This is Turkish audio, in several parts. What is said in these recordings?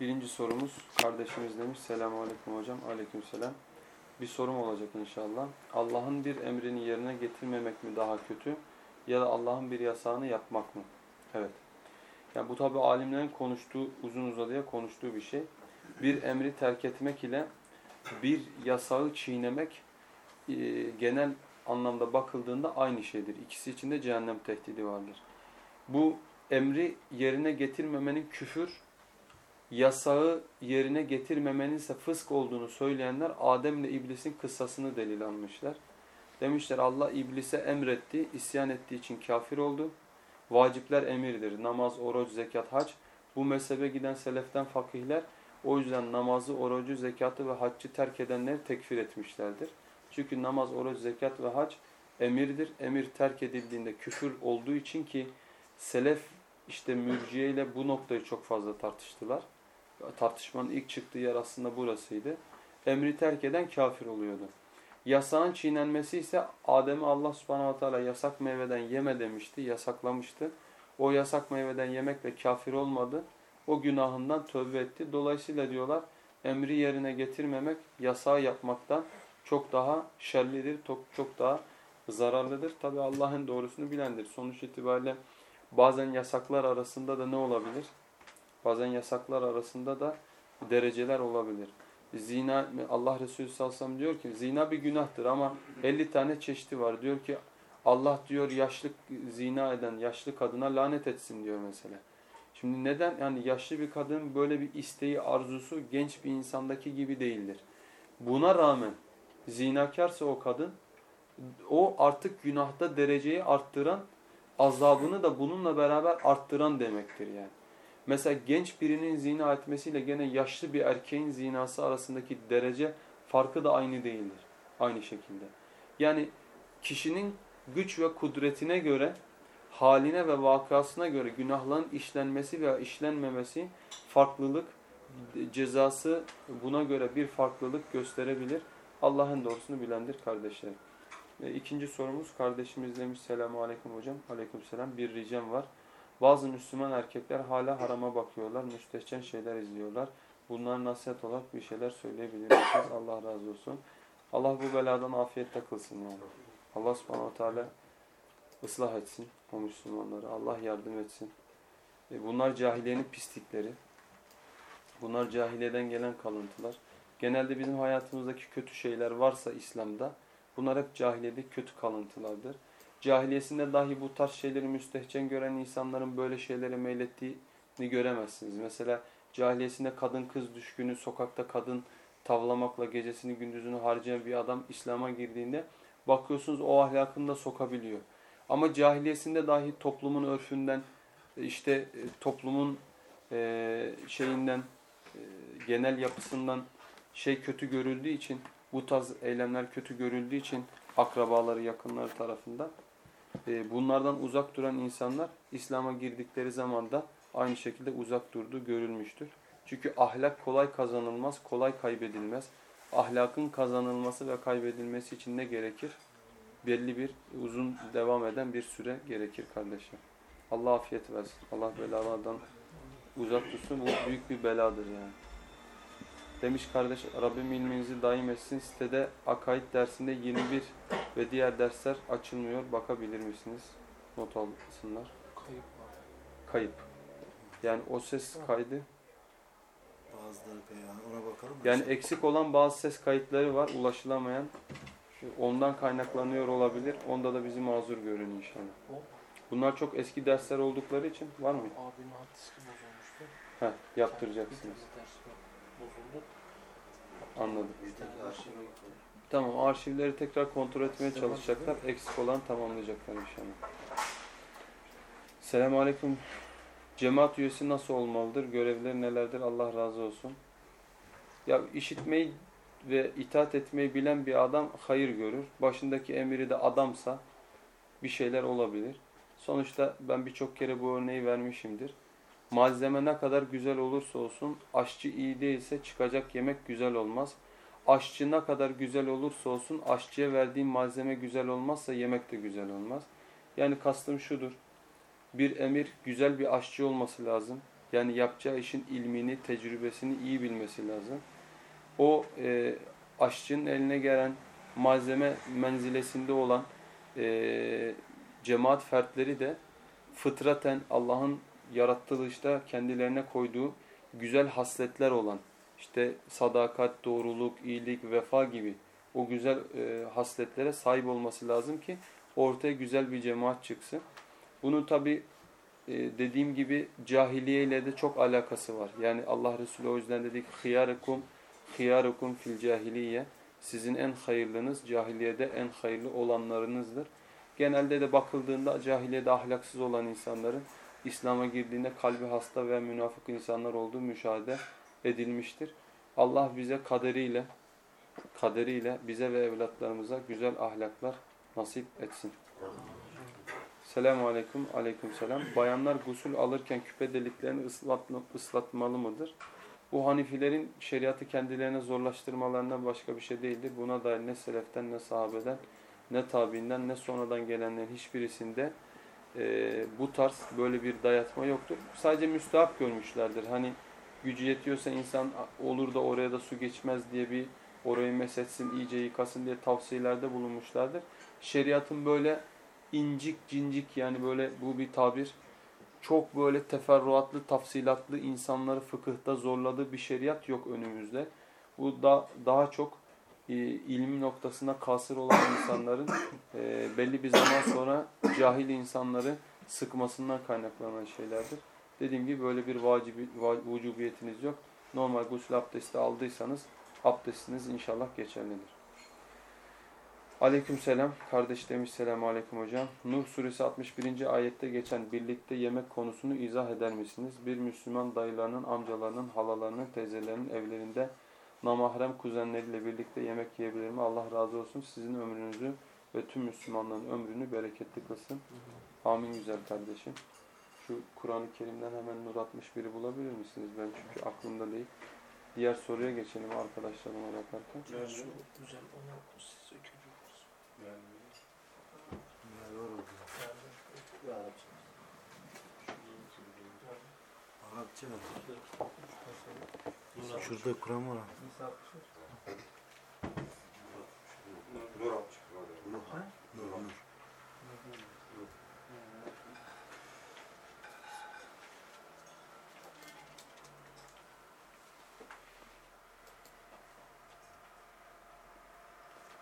Birinci sorumuz kardeşimiz demiş. Selamun Aleyküm hocam. Aleyküm selam. Bir sorum olacak inşallah. Allah'ın bir emrini yerine getirmemek mi daha kötü ya da Allah'ın bir yasağını yapmak mı? Evet. Yani bu tabi alimlerin konuştuğu, uzun uzadıya konuştuğu bir şey. Bir emri terk etmek ile bir yasağı çiğnemek e, genel anlamda bakıldığında aynı şeydir. İkisi için de cehennem tehdidi vardır. Bu emri yerine getirmemenin küfür, yasağı yerine getirmemenin ise fısk olduğunu söyleyenler Adem ile iblisin kıssasını delil almışlar. Demişler Allah iblise emretti, isyan ettiği için kafir oldu. Vacipler emirdir. Namaz, oruç, zekat, hac. Bu mezhebe giden seleften fakihler o yüzden namazı, orucu, zekatı ve haccı terk edenleri tekfir etmişlerdir. Çünkü namaz, oruç, zekat ve hac emirdir. Emir terk edildiğinde küfür olduğu için ki selef işte mürciye ile bu noktayı çok fazla tartıştılar. Tartışmanın ilk çıktığı yer aslında burasıydı. Emri terk eden kafir oluyordu. Yasağın çiğnenmesi ise Adem'e Allah subhanahu teala yasak meyveden yeme demişti, yasaklamıştı. O yasak meyveden yemekle kafir olmadı. O günahından tövbe etti. Dolayısıyla diyorlar emri yerine getirmemek yasağı yapmaktan çok daha şerlidir, çok, daha zararlıdır. Tabi Allah'ın doğrusunu bilendir. Sonuç itibariyle bazen yasaklar arasında da ne olabilir? Bazen yasaklar arasında da dereceler olabilir. Zina, Allah Resulü sallallahu diyor ki zina bir günahtır ama 50 tane çeşidi var. Diyor ki Allah diyor yaşlı zina eden yaşlı kadına lanet etsin diyor mesela. Şimdi neden? Yani yaşlı bir kadın böyle bir isteği, arzusu genç bir insandaki gibi değildir. Buna rağmen zinakarsa o kadın o artık günahta dereceyi arttıran azabını da bununla beraber arttıran demektir yani. Mesela genç birinin zina etmesiyle gene yaşlı bir erkeğin zinası arasındaki derece farkı da aynı değildir. Aynı şekilde. Yani kişinin güç ve kudretine göre, haline ve vakasına göre günahların işlenmesi veya işlenmemesi farklılık, cezası buna göre bir farklılık gösterebilir. Allah'ın doğrusunu bilendir kardeşlerim. İkinci sorumuz kardeşimiz demiş selamu aleyküm hocam. Aleyküm selam. Bir ricam var. Bazı Müslüman erkekler hala harama bakıyorlar, müstehcen şeyler izliyorlar. Bunlar nasihat olarak bir şeyler söyleyebilir misiniz? Allah razı olsun. Allah bu beladan afiyet takılsın yani. Allah subhanahu teala ıslah etsin o Müslümanları. Allah yardım etsin. E bunlar cahiliyenin pislikleri. Bunlar cahiliyeden gelen kalıntılar. Genelde bizim hayatımızdaki kötü şeyler varsa İslam'da bunlar hep cahiliyedeki kötü kalıntılardır. Cahiliyesinde dahi bu tarz şeyleri müstehcen gören insanların böyle şeylere meylettiğini göremezsiniz. Mesela cahiliyesinde kadın kız düşkünü, sokakta kadın tavlamakla gecesini gündüzünü harcayan bir adam İslam'a girdiğinde bakıyorsunuz o ahlakını da sokabiliyor. Ama cahiliyesinde dahi toplumun örfünden, işte e, toplumun e, şeyinden, e, genel yapısından şey kötü görüldüğü için, bu tarz eylemler kötü görüldüğü için akrabaları, yakınları tarafından e, bunlardan uzak duran insanlar İslam'a girdikleri zaman da aynı şekilde uzak durduğu görülmüştür. Çünkü ahlak kolay kazanılmaz, kolay kaybedilmez. Ahlakın kazanılması ve kaybedilmesi için ne gerekir? Belli bir uzun devam eden bir süre gerekir kardeşim. Allah afiyet versin. Allah belalardan uzak tutsun. Bu büyük bir beladır yani. Demiş kardeş Rabbim ilminizi daim etsin. Sitede akaid dersinde 21 ve diğer dersler açılmıyor. Bakabilir misiniz? Not alsınlar. Kayıp. Kayıp. Yani o ses kaydı. Bazıları beyan. Ona bakalım. Yani eksik olan bazı ses kayıtları var. Ulaşılamayan. Ondan kaynaklanıyor olabilir. Onda da bizi mazur görün inşallah. Bunlar çok eski dersler oldukları için var mı? Abimin hard diski bozulmuştu. Heh, yaptıracaksınız. Bozuldu. Anladım. Tamam arşivleri tekrar kontrol etmeye çalışacaklar. Eksik olan tamamlayacaklar inşallah. Selamun Aleyküm. Cemaat üyesi nasıl olmalıdır? Görevleri nelerdir? Allah razı olsun. Ya işitmeyi ve itaat etmeyi bilen bir adam hayır görür. Başındaki emiri de adamsa bir şeyler olabilir. Sonuçta ben birçok kere bu örneği vermişimdir. Malzeme ne kadar güzel olursa olsun aşçı iyi değilse çıkacak yemek güzel olmaz. Aşçı ne kadar güzel olursa olsun aşçıya verdiğin malzeme güzel olmazsa yemek de güzel olmaz. Yani kastım şudur. Bir emir güzel bir aşçı olması lazım. Yani yapacağı işin ilmini, tecrübesini iyi bilmesi lazım. O e, aşçının eline gelen malzeme menzilesinde olan e, cemaat fertleri de fıtraten Allah'ın yaratılışta kendilerine koyduğu güzel hasletler olan işte sadakat, doğruluk, iyilik, vefa gibi o güzel e, hasletlere sahip olması lazım ki ortaya güzel bir cemaat çıksın. Bunun tabi dediğim gibi cahiliye ile de çok alakası var. Yani Allah Resulü o yüzden dedi ki hıyarukum hıyarukum fil cahiliye sizin en hayırlınız cahiliyede en hayırlı olanlarınızdır. Genelde de bakıldığında cahiliyede ahlaksız olan insanların İslam'a girdiğinde kalbi hasta ve münafık insanlar olduğu müşahede edilmiştir. Allah bize kaderiyle kaderiyle bize ve evlatlarımıza güzel ahlaklar nasip etsin. Selamun aleyküm. Aleyküm selam. Bayanlar gusül alırken küpe deliklerini ıslatma, ıslatmalı mıdır? Bu Hanifilerin şeriatı kendilerine zorlaştırmalarından başka bir şey değildir. Buna dair ne seleften ne sahabeden ne tabiinden ne sonradan gelenlerin hiçbirisinde e, bu tarz böyle bir dayatma yoktur. Sadece müstahap görmüşlerdir. Hani gücü yetiyorsa insan olur da oraya da su geçmez diye bir orayı mesetsin, iyice yıkasın diye tavsiyelerde bulunmuşlardır. Şeriatın böyle incik cincik yani böyle bu bir tabir çok böyle teferruatlı, tafsilatlı insanları fıkıhta zorladığı bir şeriat yok önümüzde. Bu da daha çok e, ilmi noktasında kasır olan insanların e, belli bir zaman sonra cahil insanları sıkmasından kaynaklanan şeylerdir. Dediğim gibi böyle bir vacibi, va, vücubiyetiniz yok. Normal gusül abdesti aldıysanız abdestiniz inşallah geçerlidir. Aleyküm selam. Kardeş demiş selamu aleyküm hocam. Nur suresi 61. ayette geçen birlikte yemek konusunu izah eder misiniz? Bir Müslüman dayılarının, amcalarının, halalarının, teyzelerinin evlerinde namahrem kuzenleriyle birlikte yemek yiyebilir mi? Allah razı olsun. Sizin ömrünüzü ve tüm Müslümanların ömrünü bereketli kılsın. Amin güzel kardeşim. Şu Kur'an-ı Kerim'den hemen Nur 61'i bulabilir misiniz? Ben çünkü aklımda değil. Diğer soruya geçelim arkadaşlarıma bakarken. Şu güzel onu siz var orada? Arapça. Şurada Kur'an var.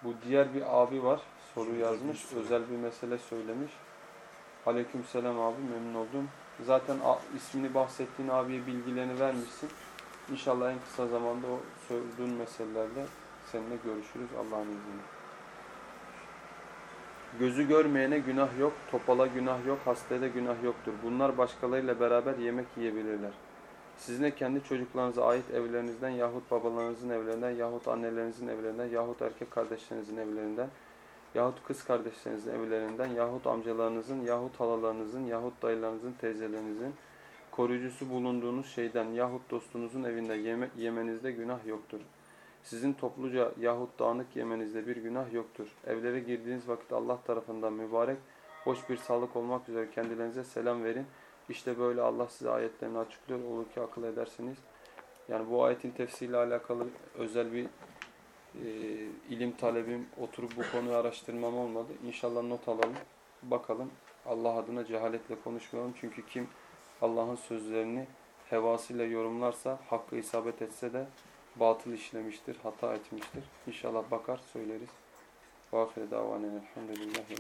Bu diğer bir abi var. Soru yazmış. Özel bir mesele söylemiş. Aleykümselam abi memnun oldum. Zaten ismini bahsettiğin abiye bilgilerini vermişsin. İnşallah en kısa zamanda o sorduğun meselelerle seninle görüşürüz Allah'ın izniyle. Gözü görmeyene günah yok, topala günah yok, hastaya günah yoktur. Bunlar başkalarıyla beraber yemek yiyebilirler. Sizin de kendi çocuklarınıza ait evlerinizden yahut babalarınızın evlerinden yahut annelerinizin evlerinden yahut erkek kardeşlerinizin evlerinden yahut kız kardeşlerinizin evlerinden yahut amcalarınızın yahut halalarınızın yahut dayılarınızın teyzelerinizin koruyucusu bulunduğunuz şeyden yahut dostunuzun evinde yeme yemenizde günah yoktur. Sizin topluca yahut dağınık yemenizde bir günah yoktur. Evlere girdiğiniz vakit Allah tarafından mübarek, hoş bir sağlık olmak üzere kendilerinize selam verin. İşte böyle Allah size ayetlerini açıklıyor. Olur ki akıl edersiniz. Yani bu ayetin tefsiriyle alakalı özel bir e, ilim talebim oturup bu konuyu araştırmam olmadı. İnşallah not alalım. Bakalım. Allah adına cehaletle konuşmayalım. Çünkü kim Allah'ın sözlerini hevasıyla yorumlarsa, hakkı isabet etse de batıl işlemiştir, hata etmiştir. İnşallah bakar söyleriz. Vâhire davanen elhamdülillahi